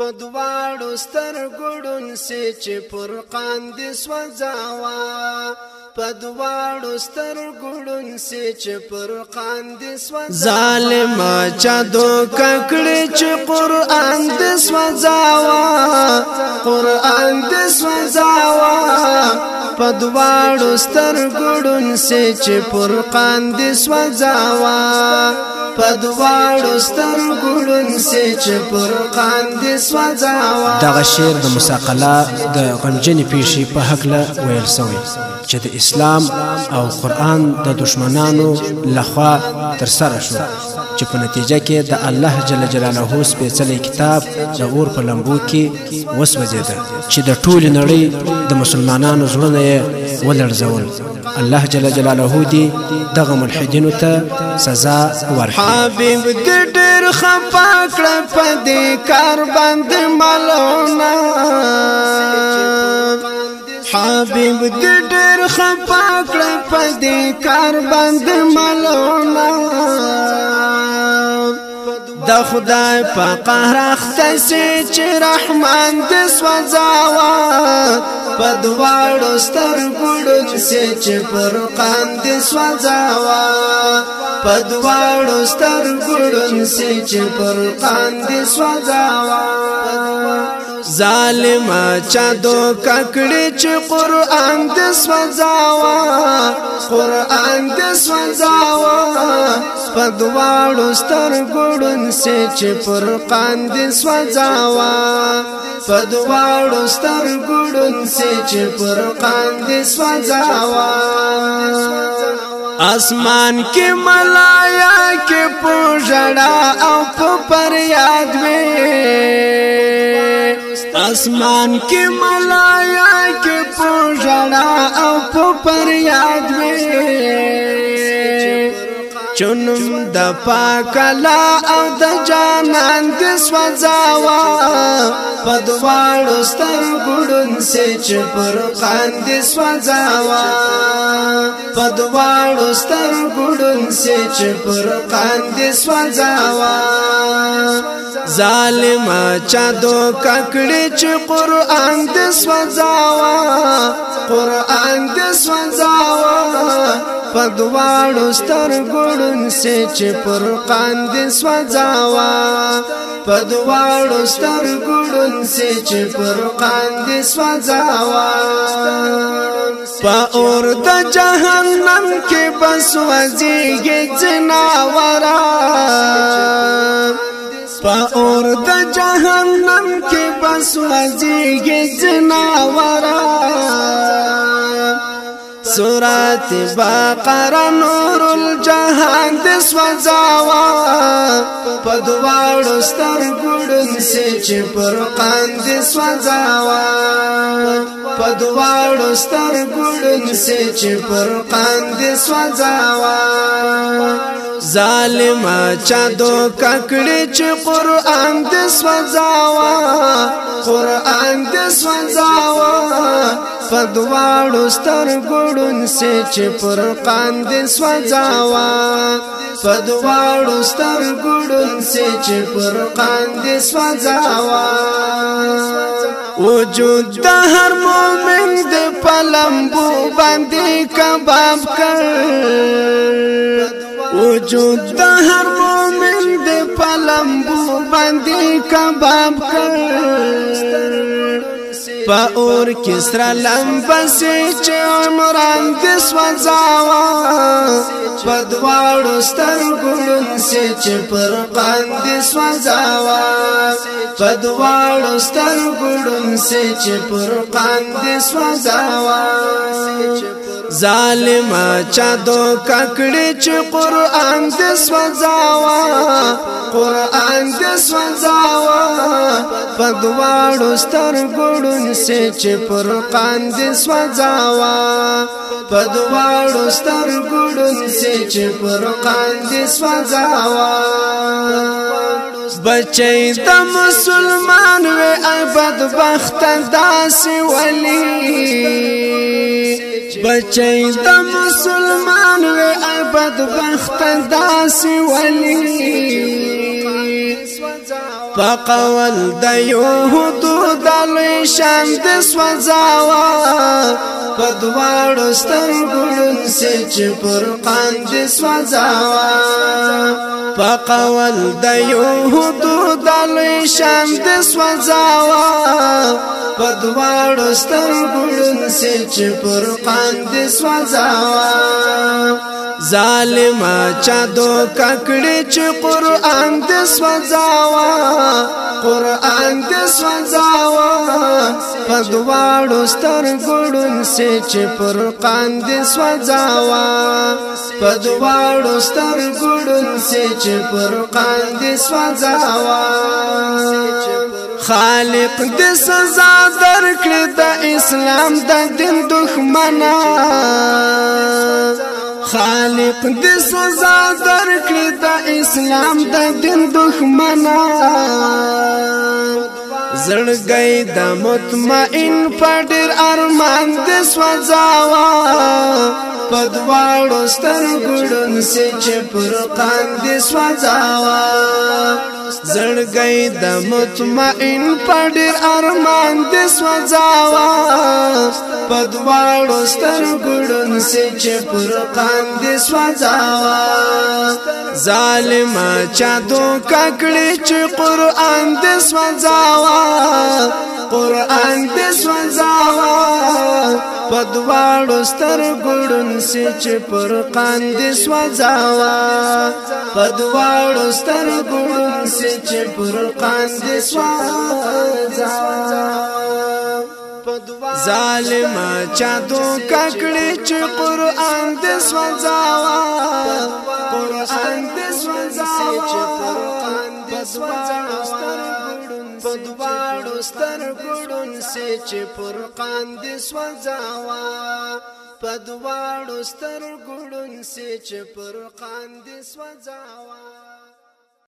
په دواړو سترګړون سي چې فرقان دې سوځاوا په دواړو سترګړون سي چې فرقان دې سوځاوا ظالم چا دوکا کړې چې قران دې سوځاوا قران دې سوځاوا په دواړو سترګړون سي چې فرقان دې سوځاوا په دواړو سترګړون سي چې فرقان دې سوځاوا دغه شعر د مساقله د غنجنې پیشي په حق له ویل شوی چې د اسلام او قرآن د دشمنانو لخوا ترسره شو چې په نتیجه کې د الله جل جلاله سپېڅلی کتاب د اور په لمبو کې وسوځېده چې د ټولې نړۍ د مسلمانانو زړونه یې ولړزول الله جل جلاله دې دغه ملحدینو ته سزا ورکړي حبیب دې ډېر خفه کړه په دې کار باندې مالونه حبیب دې ډېر خپا کړ په دې کار باندې ملونه د خدای په قهر اختصي چې رحمان دې سوځاوا په دواړو سترګړو چې فرقان دې سوځاوا په دواړو سترګړو چې فرقان دې سوځاوا ظالم چا دو ککړې چې قران دې سوځاوا قران دې سوځاوا په دواړو سترګړن سي چې فرقان دې سوځاوا په دواړو سترګړن سي چې فرقان دې سوځاوا اسمان کې ملایا کې پوجړا او په پر یاد وې اسمان کې ملایا کې پوجړا او په پر یاد مې چونم د پاکلا او د جانان د سوځاوا پدوالو سترګړون سي چې پر قاندې سوځاوا پدوالو سترګړون سي چې پر قاندې سوځاوا ظالم چا دو ککړې چې قران دې سوځاوا قران دې سوځاوا په دواړو سترګړون سي چې فرقان دې سوځاوا په دواړو سترګړون سي چې فرقان دې سوځاوا په اور د جهنم کې بس وځيږي جناورا په اور د جهنم کې بس وځيږي جناورا سورات باقره نور الجهان د سوځاوا په دواړو سترګړن سي چې فرقان د سوځاوا په دواړو سترګړن سي چې فرقان د سوځاوا ظالم چا دو ککړې چې قران دې سوځاوا قران دې سوځاوا پدواړو ستر ګړون سي چې پر قان دې سوځاوا پدواړو ستر ګړون سي چې پر قان دې سوځاوا وجود د هر مؤمن دې پلمبو باندې کباب کړ وجود د هر مومن د پلمبو باندې کباب کړ په اور کې سره لمبسې چې عمران د سوځاوا په دواړو سترګو لنسې چې پر باندې سوځاوا په دواړو سترګو لنسې چې پر باندې سوځاوا ظالم چا دو ککړې چې قران دې سوځاوا قران دې سوځاوا په دواړو سترګړون سي چې قران دې سوځاوا په دواړو سترګړون سي چې قران دې سوځاوا بچی د مسلمان و عبد بخت داس ولی بچی د مسلمان و عبد بخت داس ولی فقول د يهود د شان د سوځاوا په دواړو سترګو لن سچ پر قاند سوځاوا پقول د یوهدو دلوی شان د سوځاوا په دواړو سترګړون سي چې پر قاند سوځاوا ظالم چا دو ککړې چې قران د سوځاوا قران د سوځاوا په دواړو سترګړون سي چې پر قاند سوځاوا په دواړو سترګو ډون سي چې فرقان دې سوځاوا خالق د سزا درکړه د اسلام د دین دښمنا خالق د سزا درکړه د اسلام د دین دښمنا زړګي د مطمئن پډر ارمان د سوځاوا په دواړو سترګړن سي چې فرقان د سوځاوا زړګي د مطمئن پډر ارمان د سوځاوا پدواړو سترګړن سي چې فرقان دې سوځاوا ظالم چا دوکا کړې چې قران دې سوځاوا قران دې سوځاوا پدواړو ستر ګړن سي چې فرقان دې سوځاوا پدواړو ستر ګړن سي چې فرقان دې سوځاوا ظالم چا دوکا کړی چې قران دې سوځاوا قران دې سوځاوا چې قران دې سوځاوا په دواړو سترګړون سي چې فرقان دې سوځاوا په دواړو سترګړون سي چې فرقان دې سوځاوا